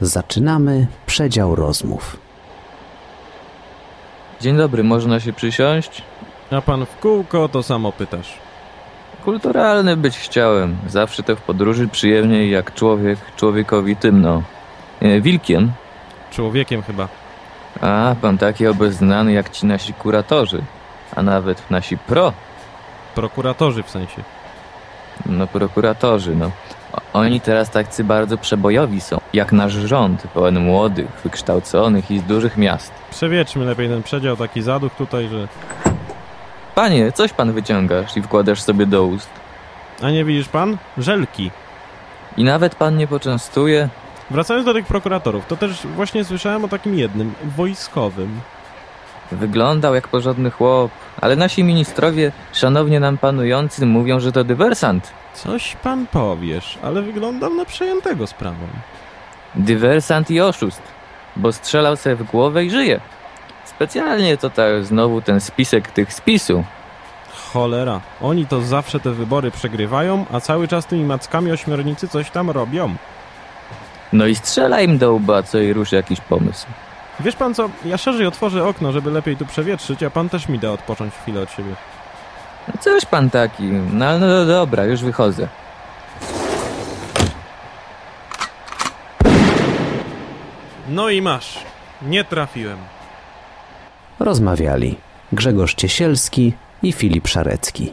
Zaczynamy przedział rozmów. Dzień dobry, można się przysiąść? A pan w kółko to samo pytasz. Kulturalny być chciałem. Zawsze to w podróży przyjemniej jak człowiek człowiekowi tymno. E, wilkiem? Człowiekiem chyba. A, pan taki obeznany jak ci nasi kuratorzy. A nawet nasi pro, Prokuratorzy w sensie. no prokuratorzy, no. Oni teraz tacy bardzo przebojowi są. Jak nasz rząd, pełen młodych, wykształconych i z dużych miast. Przewieczmy lepiej ten przedział, taki zaduch tutaj, że... Panie, coś pan wyciągasz i wkładasz sobie do ust. A nie widzisz pan? Żelki. I nawet pan nie poczęstuje? Wracając do tych prokuratorów, to też właśnie słyszałem o takim jednym, wojskowym. Wyglądał jak porządny chłop, ale nasi ministrowie, szanownie nam panujący, mówią, że to dywersant. Coś pan powiesz, ale wyglądał na przejętego sprawą. Dywersant i oszust, bo strzelał sobie w głowę i żyje. Specjalnie to tak znowu ten spisek tych spisu. Cholera, oni to zawsze te wybory przegrywają, a cały czas tymi mackami ośmiornicy coś tam robią. No i strzela im do łba, co i ruszy jakiś pomysł. Wiesz pan co, ja szerzej otworzę okno, żeby lepiej tu przewietrzyć, a pan też mi da odpocząć chwilę od siebie. No coś pan taki, no no dobra, już wychodzę. No i masz. Nie trafiłem. Rozmawiali Grzegorz Ciesielski i Filip Szarecki.